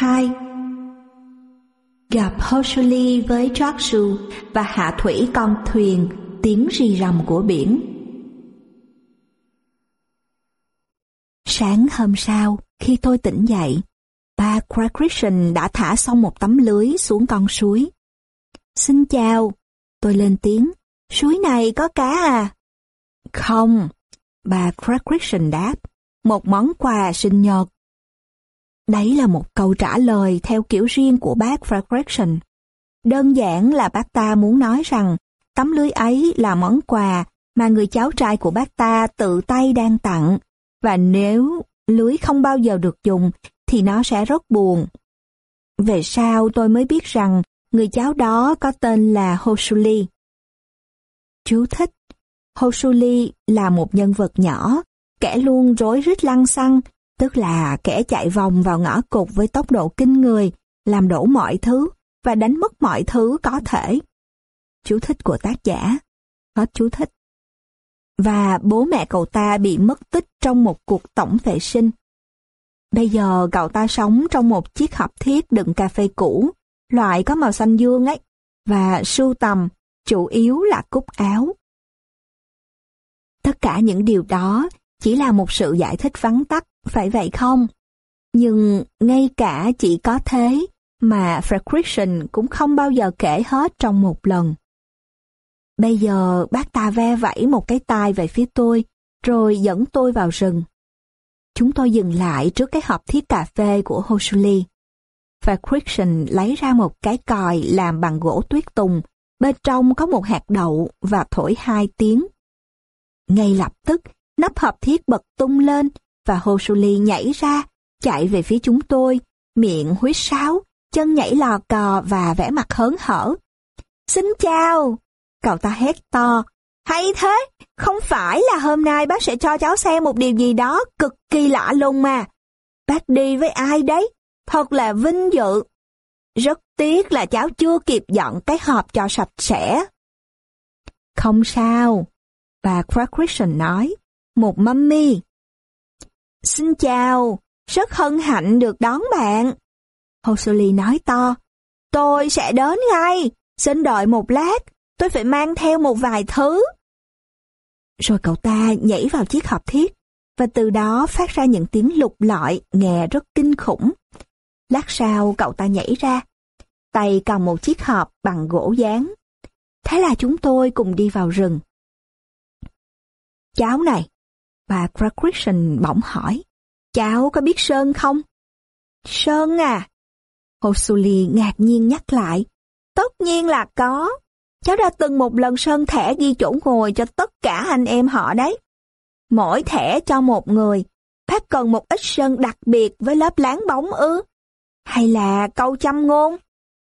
2 Gặp Hoshuli với Jaksu và hạ thủy con thuyền tiếng rì rầm của biển. Sáng hôm sau, khi tôi tỉnh dậy, ba Christian đã thả xong một tấm lưới xuống con suối. Xin chào, tôi lên tiếng, suối này có cá à? Không, bà Christian đáp, một món quà sinh nhật. Đấy là một câu trả lời theo kiểu riêng của bác Fredrickson. Đơn giản là bác ta muốn nói rằng tấm lưới ấy là món quà mà người cháu trai của bác ta tự tay đang tặng, và nếu lưới không bao giờ được dùng thì nó sẽ rất buồn. Về sau tôi mới biết rằng người cháu đó có tên là Hosuli. Chú thích Hosuli là một nhân vật nhỏ, kẻ luôn rối rít lăng xăng, tức là kẻ chạy vòng vào ngõ cụt với tốc độ kinh người, làm đổ mọi thứ và đánh mất mọi thứ có thể. Chú thích của tác giả. Hết chú thích. Và bố mẹ cậu ta bị mất tích trong một cuộc tổng vệ sinh. Bây giờ cậu ta sống trong một chiếc hộp thiết đựng cà phê cũ, loại có màu xanh dương ấy, và sưu tầm, chủ yếu là cúc áo. Tất cả những điều đó chỉ là một sự giải thích vắn tắt, phải vậy không? Nhưng ngay cả chỉ có thế mà Fredrickson cũng không bao giờ kể hết trong một lần. Bây giờ bác ta ve vẫy một cái tay về phía tôi, rồi dẫn tôi vào rừng. Chúng tôi dừng lại trước cái hộp thiết cà phê của Hoshuli. Và Christian lấy ra một cái còi làm bằng gỗ tuyết tùng, bên trong có một hạt đậu và thổi hai tiếng. Ngay lập tức, nắp hộp thiết bật tung lên và hồ suli nhảy ra, chạy về phía chúng tôi, miệng huýt sáo, chân nhảy lò cò và vẻ mặt hớn hở. Xin chào! Cậu ta hét to. Hay thế, không phải là hôm nay bác sẽ cho cháu xem một điều gì đó cực kỳ lạ lùng mà. Bác đi với ai đấy? Thật là vinh dự. Rất tiếc là cháu chưa kịp dọn cái hộp cho sạch sẽ. Không sao, bà Christian nói, một mummy. Xin chào, rất hân hạnh được đón bạn. Hosoli nói to, tôi sẽ đến ngay, xin đợi một lát, tôi phải mang theo một vài thứ. Rồi cậu ta nhảy vào chiếc hộp thiết, và từ đó phát ra những tiếng lục lọi nghe rất kinh khủng. Lát sau cậu ta nhảy ra, tay cầm một chiếc hộp bằng gỗ dán. Thế là chúng tôi cùng đi vào rừng. Cháu này, bà Christian bỗng hỏi, cháu có biết Sơn không? Sơn à? Hosuli ngạc nhiên nhắc lại, tất nhiên là có. Cháu đã từng một lần sơn thẻ ghi chỗ ngồi cho tất cả anh em họ đấy. Mỗi thẻ cho một người, bác cần một ít sơn đặc biệt với lớp láng bóng ư? Hay là câu chăm ngôn?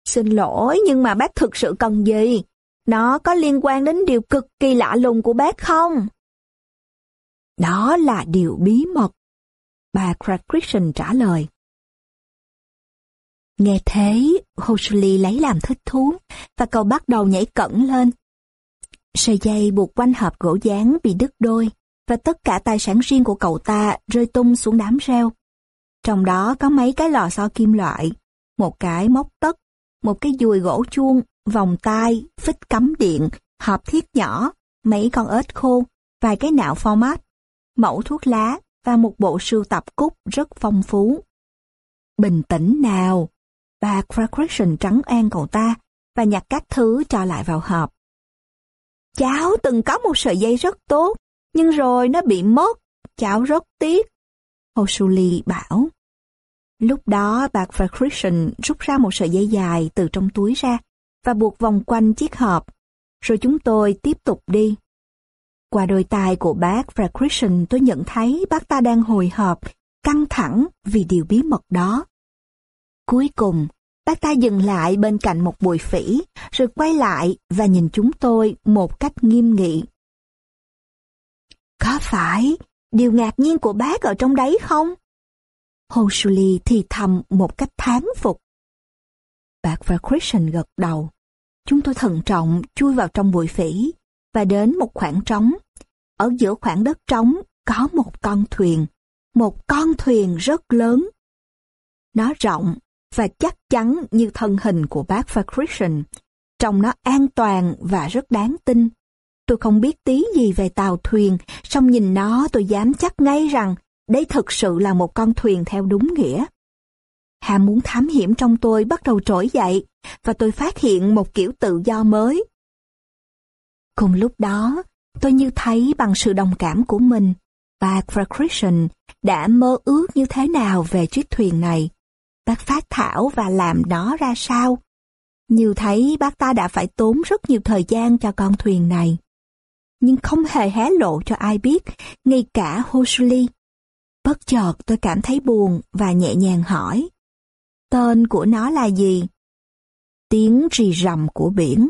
Xin lỗi nhưng mà bác thực sự cần gì? Nó có liên quan đến điều cực kỳ lạ lùng của bác không? Đó là điều bí mật. Bà Christian trả lời. Nghe thế, Hoshuli lấy làm thích thú, và cậu bắt đầu nhảy cẩn lên. Sợi dây buộc quanh hộp gỗ dán bị đứt đôi, và tất cả tài sản riêng của cậu ta rơi tung xuống đám rêu. Trong đó có mấy cái lò xo kim loại, một cái móc tất, một cái dùi gỗ chuông, vòng tay, phích cắm điện, hộp thiết nhỏ, mấy con ếch khô, vài cái nạo format, mẫu thuốc lá và một bộ sưu tập cúc rất phong phú. Bình tĩnh nào, Bà Crackration trắng an cậu ta và nhặt các thứ cho lại vào hộp. Cháu từng có một sợi dây rất tốt, nhưng rồi nó bị mất. Cháu rất tiếc. Hosuli bảo. Lúc đó bà Crackration rút ra một sợi dây dài từ trong túi ra và buộc vòng quanh chiếc hộp. Rồi chúng tôi tiếp tục đi. Qua đôi tai của bác và Christian tôi nhận thấy bác ta đang hồi hộp, căng thẳng vì điều bí mật đó. Cuối cùng, bác ta dừng lại bên cạnh một bụi phỉ, rồi quay lại và nhìn chúng tôi một cách nghiêm nghị. Có phải điều ngạc nhiên của bác ở trong đấy không? Hồ thì thầm một cách thán phục. Bác và Christian gật đầu. Chúng tôi thận trọng chui vào trong bụi phỉ và đến một khoảng trống. Ở giữa khoảng đất trống có một con thuyền, một con thuyền rất lớn. Nó rộng và chắc chắn như thân hình của bác Christian. Trông nó an toàn và rất đáng tin. Tôi không biết tí gì về tàu thuyền, song nhìn nó tôi dám chắc ngay rằng đây thực sự là một con thuyền theo đúng nghĩa. Ham muốn thám hiểm trong tôi bắt đầu trỗi dậy, và tôi phát hiện một kiểu tự do mới. Cùng lúc đó, tôi như thấy bằng sự đồng cảm của mình, bà Christian đã mơ ước như thế nào về chiếc thuyền này. Bác phát thảo và làm nó ra sao. Như thấy bác ta đã phải tốn rất nhiều thời gian cho con thuyền này. Nhưng không hề hé lộ cho ai biết, ngay cả Hosuli. Bất chợt tôi cảm thấy buồn và nhẹ nhàng hỏi. Tên của nó là gì? Tiếng rì rầm của biển.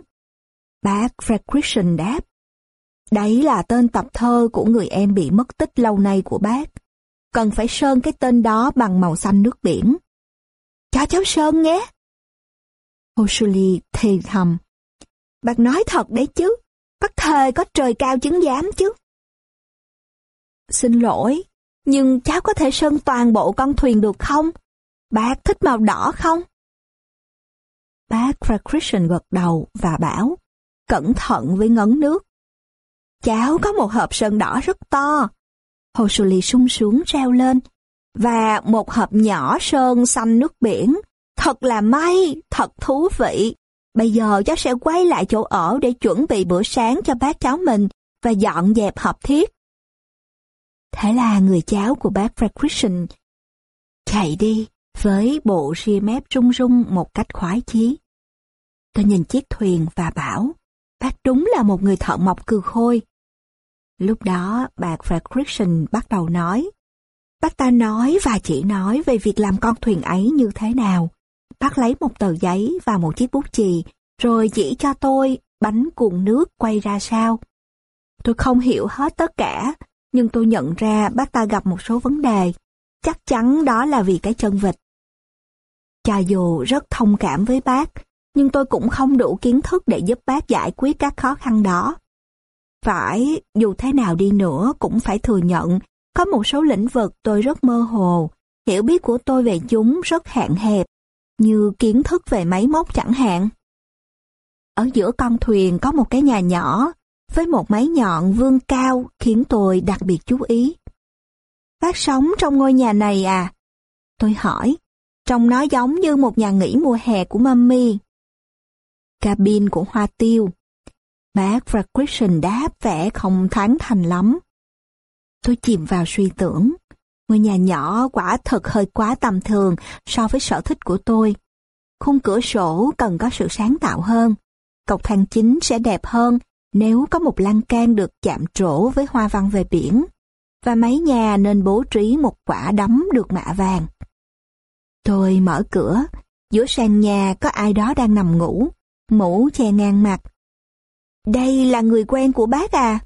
Bác Fredrickson đáp. Đấy là tên tập thơ của người em bị mất tích lâu nay của bác. Cần phải sơn cái tên đó bằng màu xanh nước biển. Cho cháu sơn nhé. Hoshuli thì thầm. Bác nói thật đấy chứ. Bác thề có trời cao chứng giám chứ. Xin lỗi, nhưng cháu có thể sơn toàn bộ con thuyền được không? Bác thích màu đỏ không? Bác Christian gật đầu và bảo, cẩn thận với ngấn nước. Cháu có một hộp sơn đỏ rất to. Hồ Sù Lì sung sướng reo lên. Và một hộp nhỏ sơn xanh nước biển. Thật là may, thật thú vị. Bây giờ cháu sẽ quay lại chỗ ở để chuẩn bị bữa sáng cho bác cháu mình và dọn dẹp hộp thiết. Thế là người cháu của bác Fredrickson chạy đi với bộ ria mép rung rung một cách khoái chí. Tôi nhìn chiếc thuyền và bảo, bác đúng là một người thợ mộc cừ khôi. Lúc đó, bà Christian bắt đầu nói. Bác ta nói và chỉ nói về việc làm con thuyền ấy như thế nào. Bác lấy một tờ giấy và một chiếc bút chì, rồi chỉ cho tôi bánh cuộn nước quay ra sao. Tôi không hiểu hết tất cả, nhưng tôi nhận ra bác ta gặp một số vấn đề. Chắc chắn đó là vì cái chân vịt. Cho dù rất thông cảm với bác, nhưng tôi cũng không đủ kiến thức để giúp bác giải quyết các khó khăn đó. Phải, dù thế nào đi nữa cũng phải thừa nhận, có một số lĩnh vực tôi rất mơ hồ, hiểu biết của tôi về chúng rất hạn hẹp, như kiến thức về máy móc chẳng hạn. Ở giữa con thuyền có một cái nhà nhỏ, với một máy nhọn vương cao khiến tôi đặc biệt chú ý. Bác sống trong ngôi nhà này à? Tôi hỏi, trông nó giống như một nhà nghỉ mùa hè của mami. Cabin của Hoa Tiêu. Bác Fredrickson đáp vẻ không thán thành lắm. Tôi chìm vào suy tưởng. Ngôi nhà nhỏ quả thật hơi quá tầm thường so với sở thích của tôi. Khung cửa sổ cần có sự sáng tạo hơn. Cọc thang chính sẽ đẹp hơn nếu có một lan can được chạm trổ với hoa văn về biển. Và mái nhà nên bố trí một quả đấm được mạ vàng. Tôi mở cửa, giữa sàn nhà có ai đó đang nằm ngủ, mũ che ngang mặt. Đây là người quen của bác à?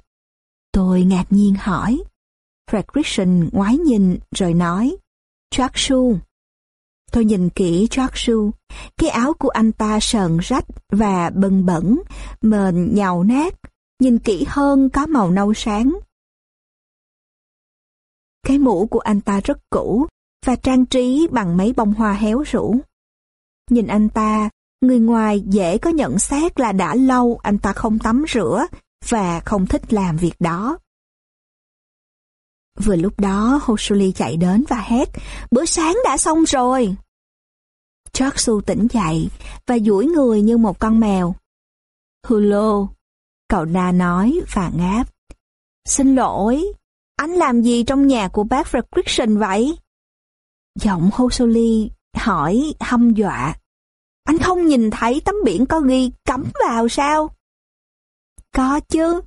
Tôi ngạc nhiên hỏi. Fredrickson ngoái nhìn rồi nói, Jacksu. Tôi nhìn kỹ Jacksu, cái áo của anh ta sờn rách và bần bẩn, mền nhàu nát, nhìn kỹ hơn có màu nâu sáng. Cái mũ của anh ta rất cũ và trang trí bằng mấy bông hoa héo rũ. Nhìn anh ta, người ngoài dễ có nhận xét là đã lâu anh ta không tắm rửa và không thích làm việc đó. Vừa lúc đó Hosuli chạy đến và hét, bữa sáng đã xong rồi. Choksu tỉnh dậy và duỗi người như một con mèo. Hulo, cậu Na nói và ngáp. Xin lỗi, anh làm gì trong nhà của bác Fredrickson vậy? Giọng Hosuli hỏi hâm dọa. Anh không nhìn thấy tấm biển có ghi cấm vào sao? Có chứ.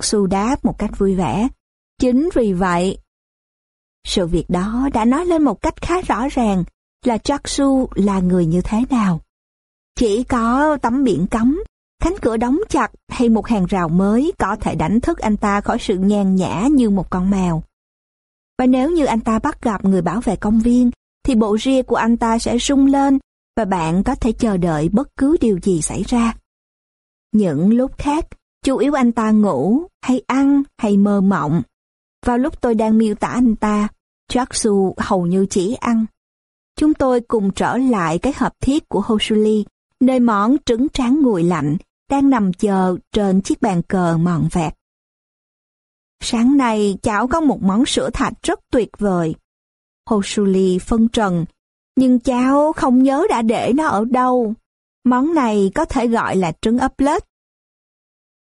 Su đáp một cách vui vẻ. Chính vì vậy, sự việc đó đã nói lên một cách khá rõ ràng là Su là người như thế nào. Chỉ có tấm biển cấm, cánh cửa đóng chặt hay một hàng rào mới có thể đánh thức anh ta khỏi sự nhàn nhã như một con mèo. Và nếu như anh ta bắt gặp người bảo vệ công viên, thì bộ ria của anh ta sẽ rung lên và bạn có thể chờ đợi bất cứ điều gì xảy ra. Những lúc khác, chủ yếu anh ta ngủ, hay ăn, hay mơ mộng. Vào lúc tôi đang miêu tả anh ta, Jaksu hầu như chỉ ăn. chúng tôi cùng trở lại cái hộp thiết của Hosuli, nơi món trứng tráng nguội lạnh đang nằm chờ trên chiếc bàn cờ mòn vẹt. Sáng nay cháu có một món sữa thạch rất tuyệt vời. Hosuli phân trần, nhưng cháu không nhớ đã để nó ở đâu. Món này có thể gọi là trứng ấp lết.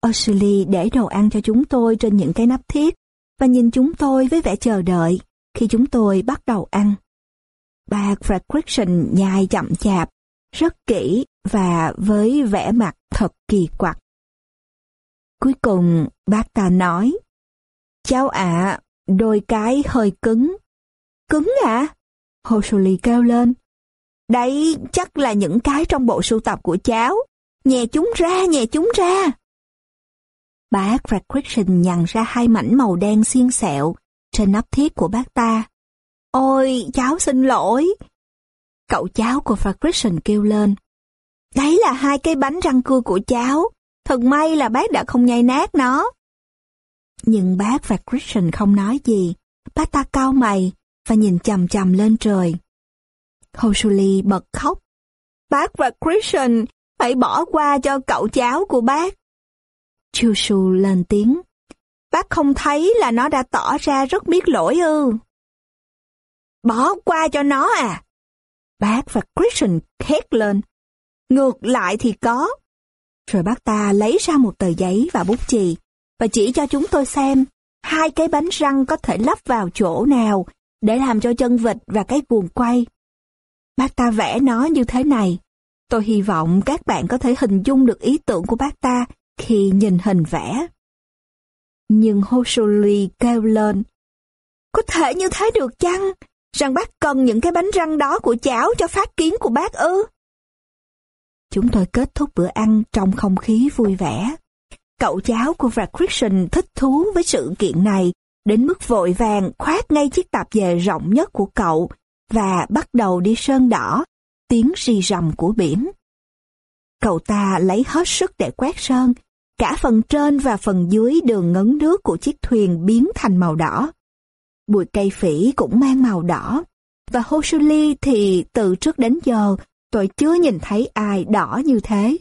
Ashley để đồ ăn cho chúng tôi trên những cái nắp thiết và nhìn chúng tôi với vẻ chờ đợi khi chúng tôi bắt đầu ăn. Bà Fredrickson nhai chậm chạp, rất kỹ và với vẻ mặt thật kỳ quặc. Cuối cùng, bác ta nói, Cháu ạ, đôi cái hơi cứng. Cứng à? Hồ Suli kêu lên. Đấy chắc là những cái trong bộ sưu tập của cháu. Nhè chúng ra, nhè chúng ra. Bác Fredrickson nhằn ra hai mảnh màu đen xiên xẹo trên nắp thiết của bác ta. Ôi, cháu xin lỗi. Cậu cháu của Fredrickson kêu lên. Đấy là hai cái bánh răng cưa của cháu. Thật may là bác đã không nhai nát nó. Nhưng bác và Christian không nói gì. Bác ta cao mày và nhìn chầm chầm lên trời. Hosuli bật khóc. Bác và Christian, hãy bỏ qua cho cậu cháu của bác. Chushu lên tiếng. Bác không thấy là nó đã tỏ ra rất biết lỗi ư. Bỏ qua cho nó à? Bác và Christian hét lên. Ngược lại thì có. Rồi bác ta lấy ra một tờ giấy và bút chì và chỉ cho chúng tôi xem hai cái bánh răng có thể lắp vào chỗ nào để làm cho chân vịt và cái cuồng quay. Bác ta vẽ nó như thế này. Tôi hy vọng các bạn có thể hình dung được ý tưởng của bác ta khi nhìn hình vẽ. Nhưng Hosoli kêu lên. Có thể như thế được chăng? Rằng bác cần những cái bánh răng đó của cháu cho phát kiến của bác ư? Chúng tôi kết thúc bữa ăn trong không khí vui vẻ. Cậu cháu của Christian thích thú với sự kiện này, đến mức vội vàng khoát ngay chiếc tạp dề rộng nhất của cậu và bắt đầu đi sơn đỏ, tiếng rì rầm của biển. Cậu ta lấy hết sức để quét sơn, cả phần trên và phần dưới đường ngấn nước của chiếc thuyền biến thành màu đỏ. Bụi cây phỉ cũng mang màu đỏ, và Hosuli thì từ trước đến giờ tôi chưa nhìn thấy ai đỏ như thế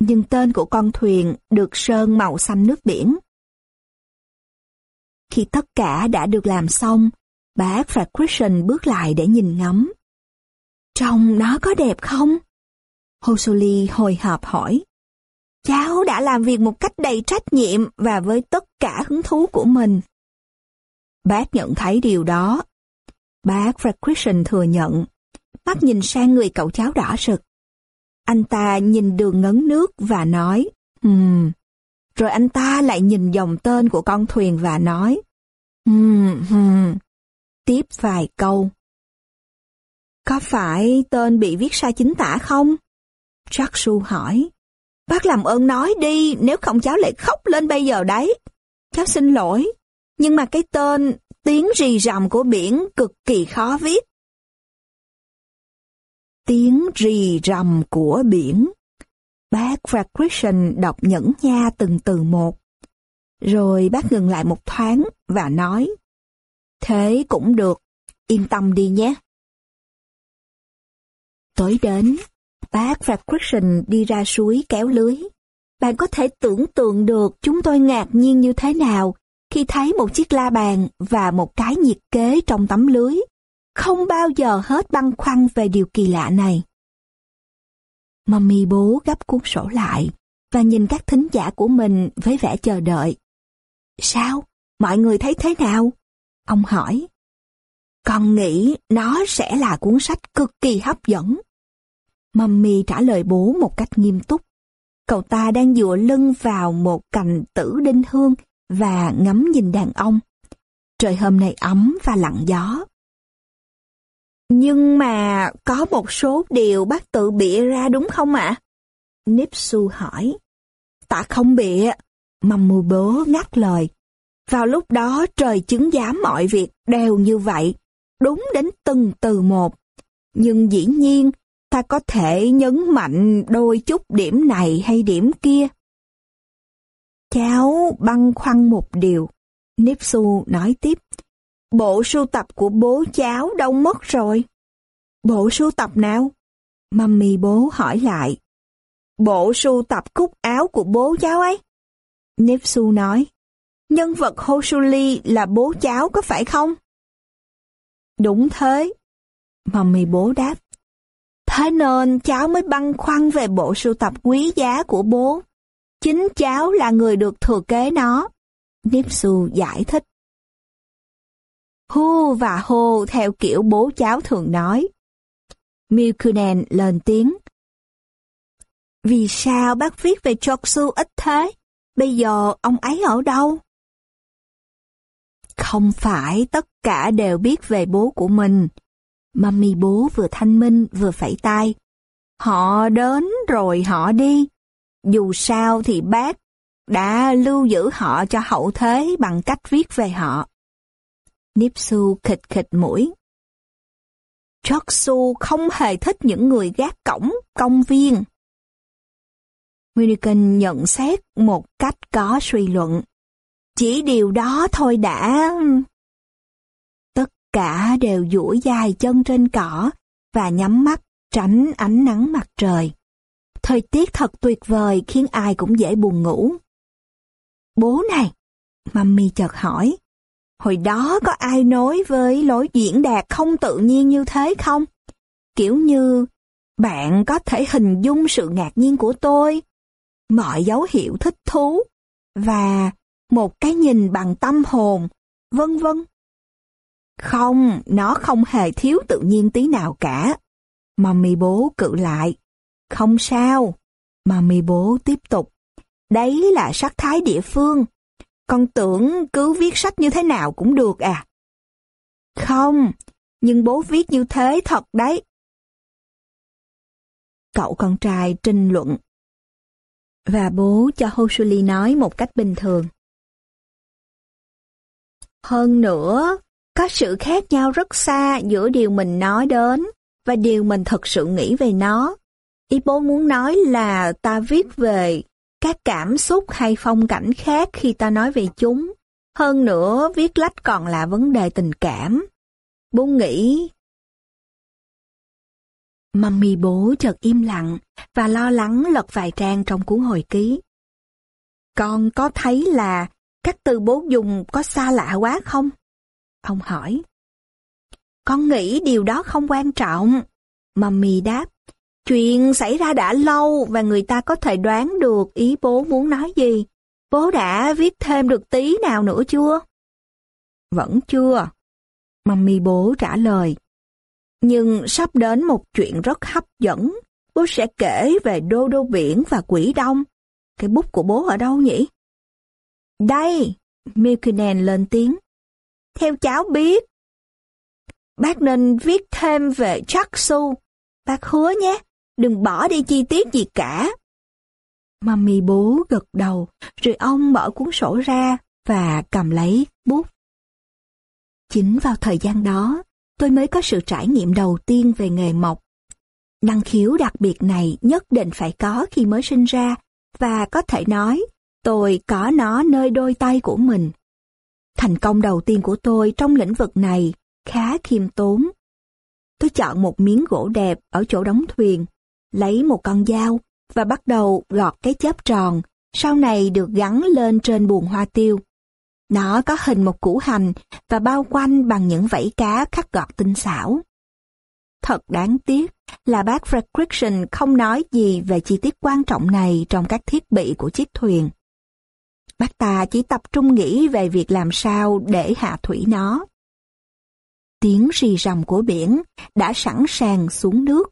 nhưng tên của con thuyền được sơn màu xanh nước biển. Khi tất cả đã được làm xong, bác và Christian bước lại để nhìn ngắm. Trông nó có đẹp không? Hosoli hồi hộp hỏi. Cháu đã làm việc một cách đầy trách nhiệm và với tất cả hứng thú của mình. Bác nhận thấy điều đó. Bác và Christian thừa nhận. Mắt nhìn sang người cậu cháu đỏ rực. Anh ta nhìn đường ngấn nước và nói, Ừm. Rồi anh ta lại nhìn dòng tên của con thuyền và nói, Ừm, ừm. Tiếp vài câu. Có phải tên bị viết sai chính tả không? Jack Su hỏi. Bác làm ơn nói đi, nếu không cháu lại khóc lên bây giờ đấy. Cháu xin lỗi, nhưng mà cái tên tiếng rì rầm của biển cực kỳ khó viết tiếng rì rầm của biển. Bác và Christian đọc nhẫn nha từng từ một. Rồi bác ngừng lại một thoáng và nói, Thế cũng được, yên tâm đi nhé. Tối đến, bác và Christian đi ra suối kéo lưới. Bạn có thể tưởng tượng được chúng tôi ngạc nhiên như thế nào khi thấy một chiếc la bàn và một cái nhiệt kế trong tấm lưới không bao giờ hết băn khoăn về điều kỳ lạ này. Mommy bố gấp cuốn sổ lại và nhìn các thính giả của mình với vẻ chờ đợi. Sao? Mọi người thấy thế nào? Ông hỏi. Con nghĩ nó sẽ là cuốn sách cực kỳ hấp dẫn. Mommy trả lời bố một cách nghiêm túc. Cậu ta đang dựa lưng vào một cành tử đinh hương và ngắm nhìn đàn ông. Trời hôm nay ấm và lặng gió. Nhưng mà có một số điều bác tự bịa ra đúng không ạ? À? Nipsu hỏi. tạ không bịa. Mầm mù bố ngắt lời. Vào lúc đó trời chứng giám mọi việc đều như vậy, đúng đến từng từ một. Nhưng dĩ nhiên, ta có thể nhấn mạnh đôi chút điểm này hay điểm kia. Cháu băn khoăn một điều. Nipsu nói tiếp. Bộ sưu tập của bố cháu đâu mất rồi? Bộ sưu tập nào? Mummy bố hỏi lại. Bộ sưu tập cúc áo của bố cháu ấy. Nipsu nói. Nhân vật hosuli là bố cháu có phải không? Đúng thế. Mummy bố đáp. Thế nên cháu mới băn khoăn về bộ sưu tập quý giá của bố. Chính cháu là người được thừa kế nó. Nipsu giải thích. Hu và hô theo kiểu bố cháu thường nói. Milkunen lên tiếng. Vì sao bác viết về Choksu ít thế? Bây giờ ông ấy ở đâu? Không phải tất cả đều biết về bố của mình. Mami bố vừa thanh minh vừa phẩy tay. Họ đến rồi họ đi. Dù sao thì bác đã lưu giữ họ cho hậu thế bằng cách viết về họ. Nipsu khịch khịch mũi. Choksu không hề thích những người gác cổng, công viên. Milligan nhận xét một cách có suy luận. Chỉ điều đó thôi đã... Tất cả đều duỗi dài chân trên cỏ và nhắm mắt tránh ánh nắng mặt trời. Thời tiết thật tuyệt vời khiến ai cũng dễ buồn ngủ. Bố này, Mummy chợt hỏi, hồi đó có ai nói với lối diễn đạt không tự nhiên như thế không? Kiểu như, bạn có thể hình dung sự ngạc nhiên của tôi, mọi dấu hiệu thích thú, và một cái nhìn bằng tâm hồn, vân vân. Không, nó không hề thiếu tự nhiên tí nào cả. Mommy bố cự lại. Không sao. Mommy bố tiếp tục. Đấy là sắc thái địa phương. Con tưởng cứ viết sách như thế nào cũng được à. Không, nhưng bố viết như thế thật đấy. Cậu con trai trình luận. Và bố cho Hosuli nói một cách bình thường. Hơn nữa, có sự khác nhau rất xa giữa điều mình nói đến và điều mình thật sự nghĩ về nó. Ý bố muốn nói là ta viết về các cảm xúc hay phong cảnh khác khi ta nói về chúng. Hơn nữa, viết lách còn là vấn đề tình cảm. Bố nghĩ... Mummy bố chợt im lặng và lo lắng lật vài trang trong cuốn hồi ký. Con có thấy là các từ bố dùng có xa lạ quá không? Ông hỏi. Con nghĩ điều đó không quan trọng. Mummy đáp. Chuyện xảy ra đã lâu và người ta có thể đoán được ý bố muốn nói gì. Bố đã viết thêm được tí nào nữa chưa? Vẫn chưa. Mummy bố trả lời. Nhưng sắp đến một chuyện rất hấp dẫn. Bố sẽ kể về đô đô biển và quỷ đông. Cái bút của bố ở đâu nhỉ? Đây, Milkinen lên tiếng. Theo cháu biết, bác nên viết thêm về Chaksu. Bác hứa nhé, đừng bỏ đi chi tiết gì cả. Mami bố gật đầu, rồi ông mở cuốn sổ ra và cầm lấy bút. Chính vào thời gian đó, tôi mới có sự trải nghiệm đầu tiên về nghề mộc. Năng khiếu đặc biệt này nhất định phải có khi mới sinh ra, và có thể nói Tôi có nó nơi đôi tay của mình. Thành công đầu tiên của tôi trong lĩnh vực này khá khiêm tốn. Tôi chọn một miếng gỗ đẹp ở chỗ đóng thuyền, lấy một con dao và bắt đầu gọt cái chớp tròn, sau này được gắn lên trên buồng hoa tiêu. Nó có hình một củ hành và bao quanh bằng những vảy cá khắc gọt tinh xảo. Thật đáng tiếc là bác Fredrickson không nói gì về chi tiết quan trọng này trong các thiết bị của chiếc thuyền. Bác ta chỉ tập trung nghĩ về việc làm sao để hạ thủy nó. Tiếng rì rầm của biển đã sẵn sàng xuống nước.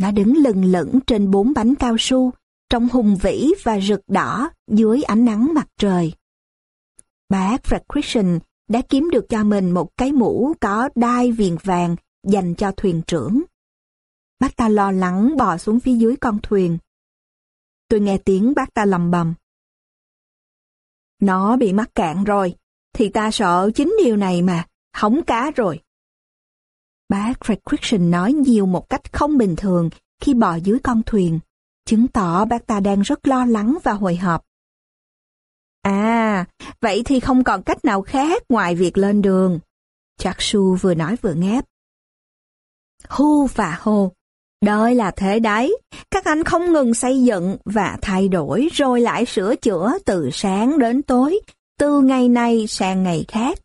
Nó đứng lừng lững trên bốn bánh cao su, trong hùng vĩ và rực đỏ dưới ánh nắng mặt trời. Bác Fred đã kiếm được cho mình một cái mũ có đai viền vàng dành cho thuyền trưởng. Bác ta lo lắng bò xuống phía dưới con thuyền. Tôi nghe tiếng bác ta lầm bầm. Nó bị mắc cạn rồi, thì ta sợ chính điều này mà, hỏng cá rồi. Bác Fred nói nhiều một cách không bình thường khi bò dưới con thuyền, chứng tỏ bác ta đang rất lo lắng và hồi hộp. À, vậy thì không còn cách nào khác ngoài việc lên đường. Chaksu vừa nói vừa ngáp. Hu và hô. Đời là thế đấy, các anh không ngừng xây dựng và thay đổi rồi lại sửa chữa từ sáng đến tối, từ ngày này sang ngày khác.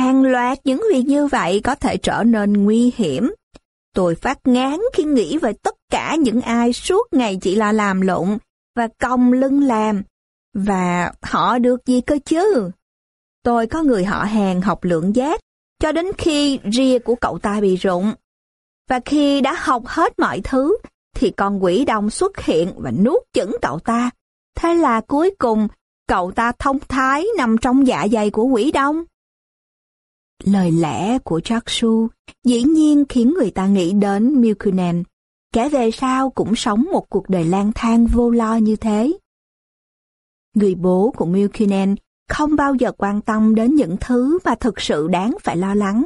Hàng loạt những việc như vậy có thể trở nên nguy hiểm. Tôi phát ngán khi nghĩ về tất cả những ai suốt ngày chỉ là làm lụng và cong lưng làm. Và họ được gì cơ chứ? Tôi có người họ hàng học lượng giác, cho đến khi ria của cậu ta bị rụng. Và khi đã học hết mọi thứ, thì con quỷ đồng xuất hiện và nuốt chửng cậu ta. Thế là cuối cùng, cậu ta thông thái nằm trong dạ dày của quỷ đông. Lời lẽ của Jakshu dĩ nhiên khiến người ta nghĩ đến Milkunen, kẻ về sau cũng sống một cuộc đời lang thang vô lo như thế. Người bố của Milkunen không bao giờ quan tâm đến những thứ mà thực sự đáng phải lo lắng.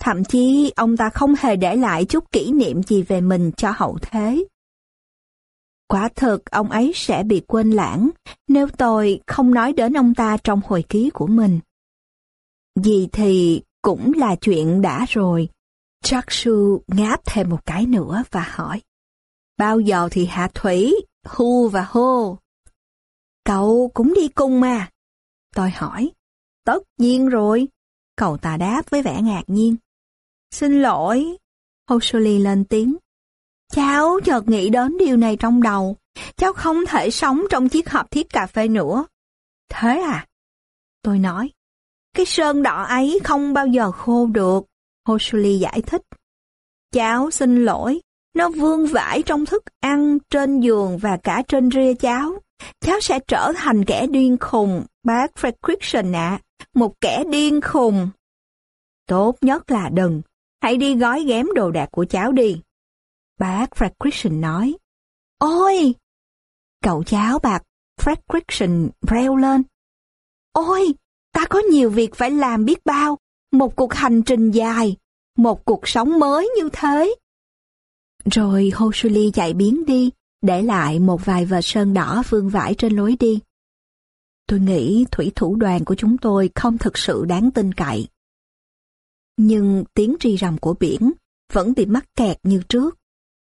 Thậm chí ông ta không hề để lại chút kỷ niệm gì về mình cho hậu thế. Quả thực ông ấy sẽ bị quên lãng nếu tôi không nói đến ông ta trong hồi ký của mình. Gì thì cũng là chuyện đã rồi. Jakshu ngáp thêm một cái nữa và hỏi. Bao giờ thì hạ thủy, hu và hô? Cậu cũng đi cùng mà. Tôi hỏi. Tất nhiên rồi. Cậu ta đáp với vẻ ngạc nhiên. Xin lỗi. Hoshuli lên tiếng. Cháu chợt nghĩ đến điều này trong đầu. Cháu không thể sống trong chiếc hộp thiết cà phê nữa. Thế à? Tôi nói. Cái sơn đỏ ấy không bao giờ khô được. Hoshuli giải thích. Cháu xin lỗi. Nó vương vãi trong thức ăn, trên giường và cả trên ria cháu. Cháu sẽ trở thành kẻ điên khùng, bác Fredrickson ạ. Một kẻ điên khùng. Tốt nhất là đừng. Hãy đi gói ghém đồ đạc của cháu đi. Bác Fredrickson nói. Ôi! Cậu cháu bạc Fredrickson reo lên. Ôi! Ta có nhiều việc phải làm biết bao. Một cuộc hành trình dài. Một cuộc sống mới như thế. Rồi Hoshuli chạy biến đi, để lại một vài vệt sơn đỏ vương vãi trên lối đi. Tôi nghĩ thủy thủ đoàn của chúng tôi không thực sự đáng tin cậy. Nhưng tiếng rì rầm của biển vẫn bị mắc kẹt như trước.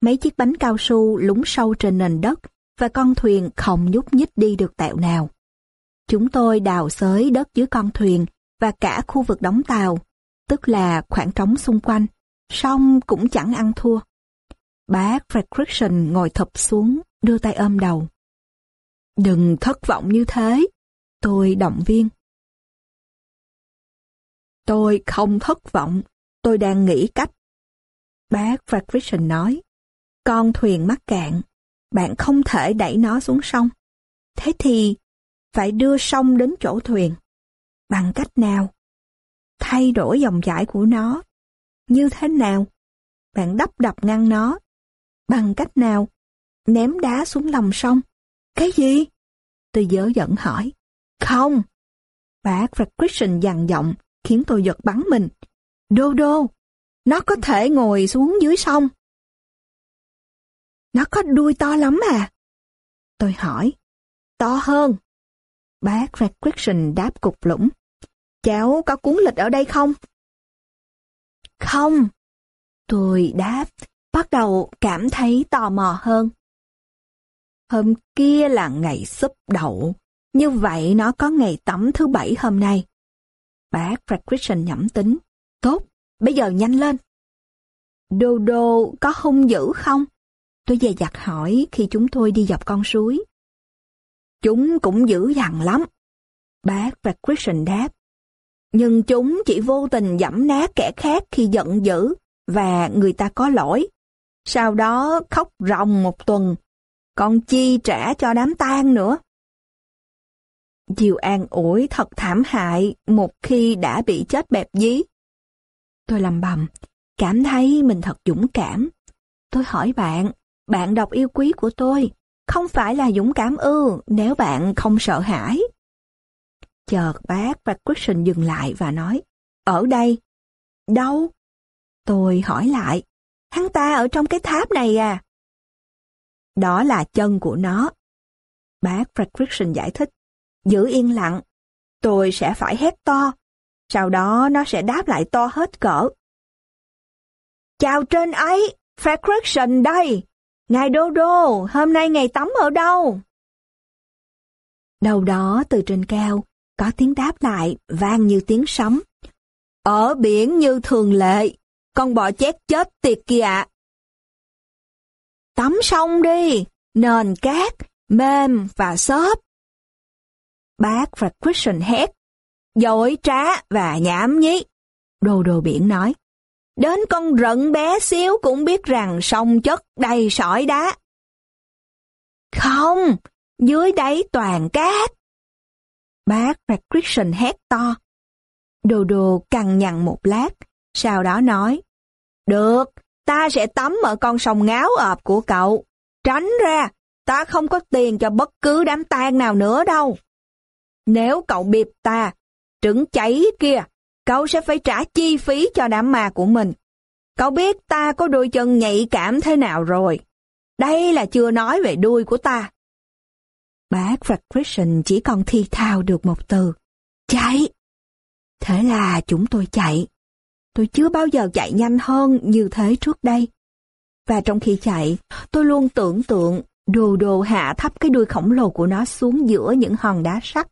Mấy chiếc bánh cao su lúng sâu trên nền đất và con thuyền không nhúc nhích đi được tẹo nào. Chúng tôi đào xới đất dưới con thuyền và cả khu vực đóng tàu, tức là khoảng trống xung quanh, song cũng chẳng ăn thua. Bác Fredrickson ngồi thập xuống, đưa tay ôm đầu. Đừng thất vọng như thế, tôi động viên. Tôi không thất vọng, tôi đang nghĩ cách. Bác Fredrickson nói, con thuyền mắc cạn, bạn không thể đẩy nó xuống sông. Thế thì, phải đưa sông đến chỗ thuyền. Bằng cách nào? Thay đổi dòng chảy của nó. Như thế nào? Bạn đắp đập ngăn nó. Bằng cách nào? Ném đá xuống lòng sông. Cái gì? Tôi dớ dẫn hỏi. Không. Bác Fredrickson dằn giọng, khiến tôi giật bắn mình. Đô đô, nó có thể ngồi xuống dưới sông. Nó có đuôi to lắm à? Tôi hỏi. To hơn. Bác Fredrickson đáp cục lũng. Cháu có cuốn lịch ở đây không? Không. Tôi đáp, bắt đầu cảm thấy tò mò hơn. Hôm kia là ngày súp đậu, như vậy nó có ngày tắm thứ bảy hôm nay. Bác Fredrickson nhẩm tính. Tốt, bây giờ nhanh lên. Đô đô có hung dữ không? Tôi dè dặt hỏi khi chúng tôi đi dọc con suối. Chúng cũng dữ dằn lắm. Bác Christian đáp. Nhưng chúng chỉ vô tình dẫm nát kẻ khác khi giận dữ và người ta có lỗi. Sau đó khóc ròng một tuần, còn chi trả cho đám tang nữa. Diều an ủi thật thảm hại một khi đã bị chết bẹp dí. Tôi lầm bầm, cảm thấy mình thật dũng cảm. Tôi hỏi bạn, bạn đọc yêu quý của tôi, không phải là dũng cảm ư nếu bạn không sợ hãi. Chợt bác Patrickson dừng lại và nói, ở đây. Đâu? Tôi hỏi lại, hắn ta ở trong cái tháp này à? Đó là chân của nó. Bác Patrickson giải thích, giữ yên lặng, tôi sẽ phải hét to, sau đó nó sẽ đáp lại to hết cỡ. Chào trên ấy, Fredrickson đây. Ngài Đô Đô, hôm nay ngày tắm ở đâu? Đầu đó từ trên cao, có tiếng đáp lại vang như tiếng sấm. Ở biển như thường lệ, con bò chét chết tiệt kìa ạ. Tắm xong đi, nền cát, mềm và xốp. Bác và Christian hét, dội trá và nhảm nhí. Đồ đồ biển nói, đến con rận bé xíu cũng biết rằng sông chất đầy sỏi đá. Không, dưới đáy toàn cát. Bác Christian hét to. Đồ đồ cằn nhằn một lát, sau đó nói, Được, ta sẽ tắm ở con sông ngáo ợp của cậu. Tránh ra, ta không có tiền cho bất cứ đám tang nào nữa đâu. Nếu cậu bịp ta, trứng cháy kia, cậu sẽ phải trả chi phí cho đám ma của mình. Cậu biết ta có đôi chân nhạy cảm thế nào rồi. Đây là chưa nói về đuôi của ta. Bác Christian chỉ còn thi thao được một từ. Chạy! Thế là chúng tôi chạy. Tôi chưa bao giờ chạy nhanh hơn như thế trước đây. Và trong khi chạy, tôi luôn tưởng tượng đồ đồ hạ thấp cái đuôi khổng lồ của nó xuống giữa những hòn đá sắt.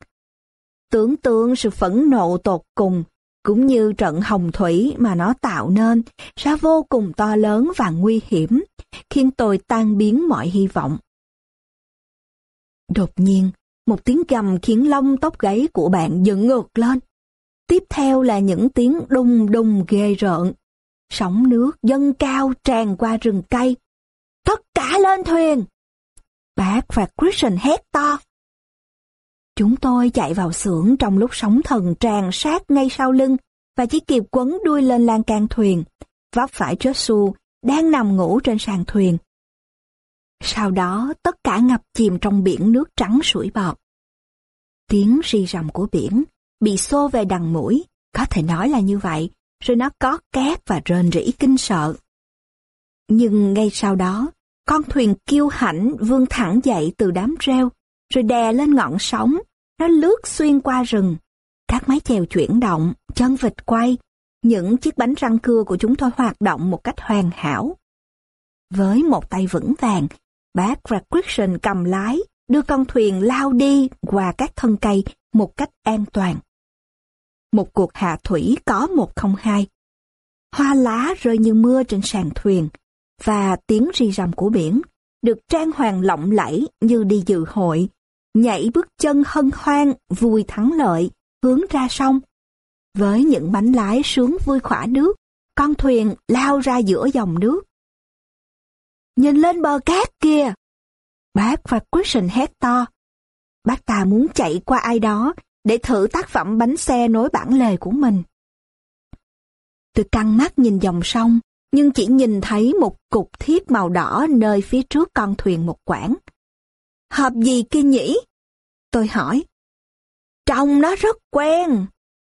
Tưởng tượng sự phẫn nộ tột cùng, cũng như trận hồng thủy mà nó tạo nên, sẽ vô cùng to lớn và nguy hiểm, khiến tôi tan biến mọi hy vọng. Đột nhiên, một tiếng gầm khiến lông tóc gáy của bạn dựng ngược lên. Tiếp theo là những tiếng đùng đùng ghê rợn. Sóng nước dâng cao tràn qua rừng cây. Tất cả lên thuyền! Bác và Christian hét to. Chúng tôi chạy vào xưởng trong lúc sóng thần tràn sát ngay sau lưng và chỉ kịp quấn đuôi lên lan can thuyền. Vấp phải Joshua đang nằm ngủ trên sàn thuyền. Sau đó tất cả ngập chìm trong biển nước trắng sủi bọt. Tiếng ri rầm của biển bị xô về đằng mũi, có thể nói là như vậy, rồi nó có cát và rền rỉ kinh sợ. Nhưng ngay sau đó, con thuyền kiêu hãnh vươn thẳng dậy từ đám rêu, rồi đè lên ngọn sóng, nó lướt xuyên qua rừng. Các mái chèo chuyển động, chân vịt quay, những chiếc bánh răng cưa của chúng tôi hoạt động một cách hoàn hảo. Với một tay vững vàng, bác Christian cầm lái, đưa con thuyền lao đi qua các thân cây một cách an toàn. Một cuộc hạ thủy có một không hai. Hoa lá rơi như mưa trên sàn thuyền, và tiếng ri rầm của biển được trang hoàng lộng lẫy như đi dự hội, nhảy bước chân hân hoan vui thắng lợi, hướng ra sông. Với những bánh lái sướng vui khỏa nước, con thuyền lao ra giữa dòng nước. Nhìn lên bờ cát kia! Bác và Christian hét to. Bác ta muốn chạy qua ai đó để thử tác phẩm bánh xe nối bản lề của mình. Tôi căng mắt nhìn dòng sông, nhưng chỉ nhìn thấy một cục thiết màu đỏ nơi phía trước con thuyền một quãng. Hộp gì kia nhỉ? Tôi hỏi. Trông nó rất quen.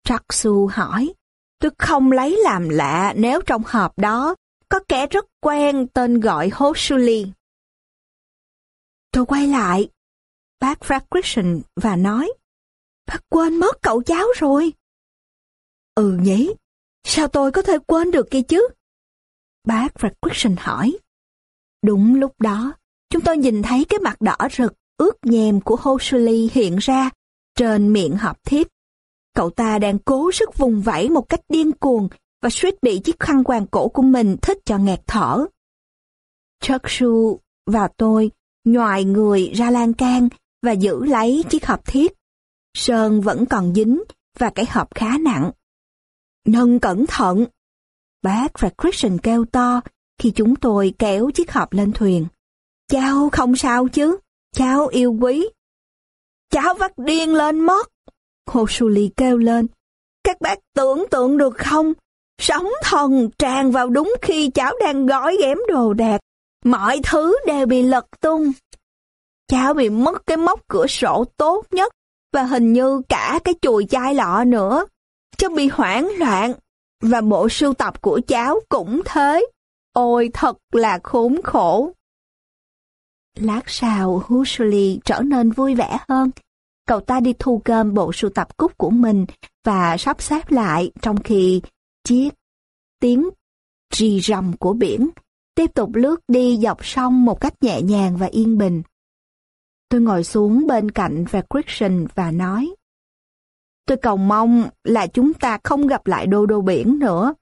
Traksu hỏi. Tôi không lấy làm lạ nếu trong hộp đó có kẻ rất quen tên gọi Hosuli. Tôi quay lại, bác Fredrickson và nói, bác quên mất cậu cháu rồi. Ừ nhỉ, sao tôi có thể quên được kia chứ? Bác Fredrickson hỏi. Đúng lúc đó, chúng tôi nhìn thấy cái mặt đỏ rực, ướt nhèm của Hosley hiện ra trên miệng hộp thiếp. Cậu ta đang cố sức vùng vẫy một cách điên cuồng và suýt bị chiếc khăn quàng cổ của mình thích cho nghẹt thở. Chucksu và tôi nhòi người ra lan can và giữ lấy chiếc hộp thiếp. Sơn vẫn còn dính và cái hộp khá nặng. Nâng cẩn thận! Bác và Christian kêu to khi chúng tôi kéo chiếc hộp lên thuyền. Cháu không sao chứ, cháu yêu quý. Cháu vắt điên lên mất. Hồ Suli kêu lên. Các bác tưởng tượng được không? Sóng thần tràn vào đúng khi cháu đang gói ghém đồ đạc. Mọi thứ đều bị lật tung. Cháu bị mất cái móc cửa sổ tốt nhất và hình như cả cái chùi chai lọ nữa. Cháu bị hoảng loạn và bộ sưu tập của cháu cũng thế. Ôi, thật là khốn khổ. Lát sau, Hushuli trở nên vui vẻ hơn. Cậu ta đi thu gom bộ sưu tập cúc của mình và sắp xếp lại trong khi chiếc tiếng rì rầm của biển, tiếp tục lướt đi dọc sông một cách nhẹ nhàng và yên bình. Tôi ngồi xuống bên cạnh và Christian và nói, Tôi cầu mong là chúng ta không gặp lại đô đô biển nữa.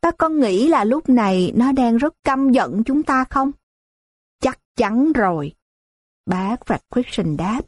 Ta có nghĩ là lúc này nó đang rất căm giận chúng ta không? Chắn rồi. Bác Fredrickson đáp.